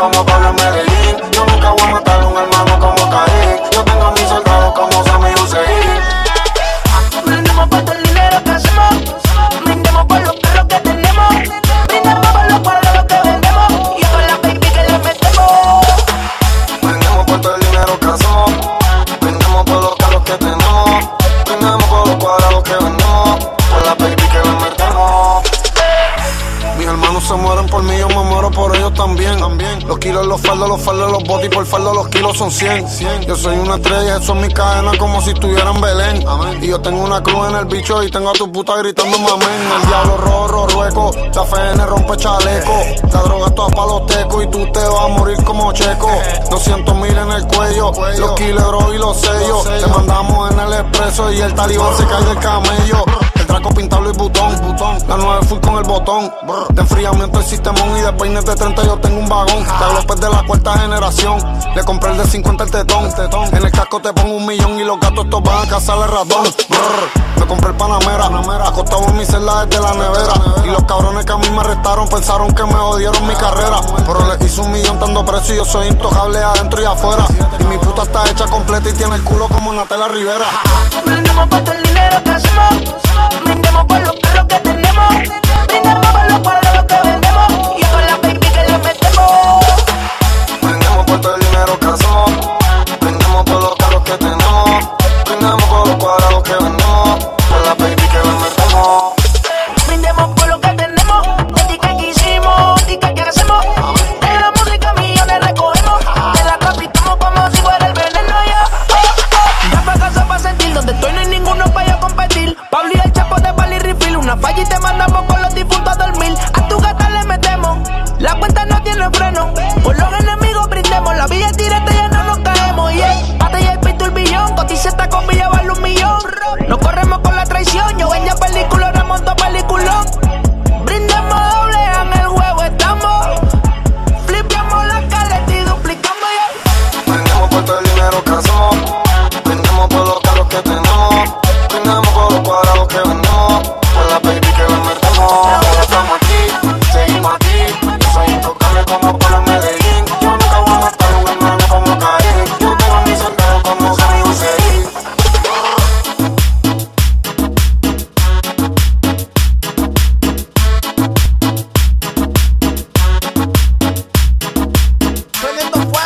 como yo me muero por ellos también. también. Los kilos, los faldos, los faldos, los botis, por faldo los kilos son 100. Yo soy una estrella, eso es mi cadena como si estuviera en Belén. Y yo tengo una cruz en el bicho y tengo a tu puta gritando mamén. El diablo rojo, rueco, la FN rompe chaleco. La droga es toda pa' los tecos y tú te vas a morir como checo. 200 mil en el cuello, los kilos y los sellos. Te mandamos en el expreso y el talibán se cae del camello. Con el botón. De enfriamiento el sistemón y de peines de 30 yo tengo un vagón. Te López de la cuarta generación. Le compré el de 50 el tetón. En el casco te pongo un millón y los gatos estos van a cazar el ratón. Brr. Me compré el Panamera, acostado en mi celda desde la nevera. Y los cabrones que a mí me arrestaron pensaron que me jodieron mi carrera. Pero les hice un millón dando precio y yo soy intocable adentro y afuera. Y mi puta está hecha completa y tiene el culo como Natela Rivera. Brindemos por el dinero que hacemos. Brindemos por con los difuntos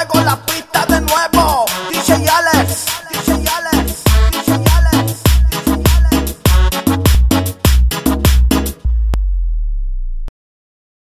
hago la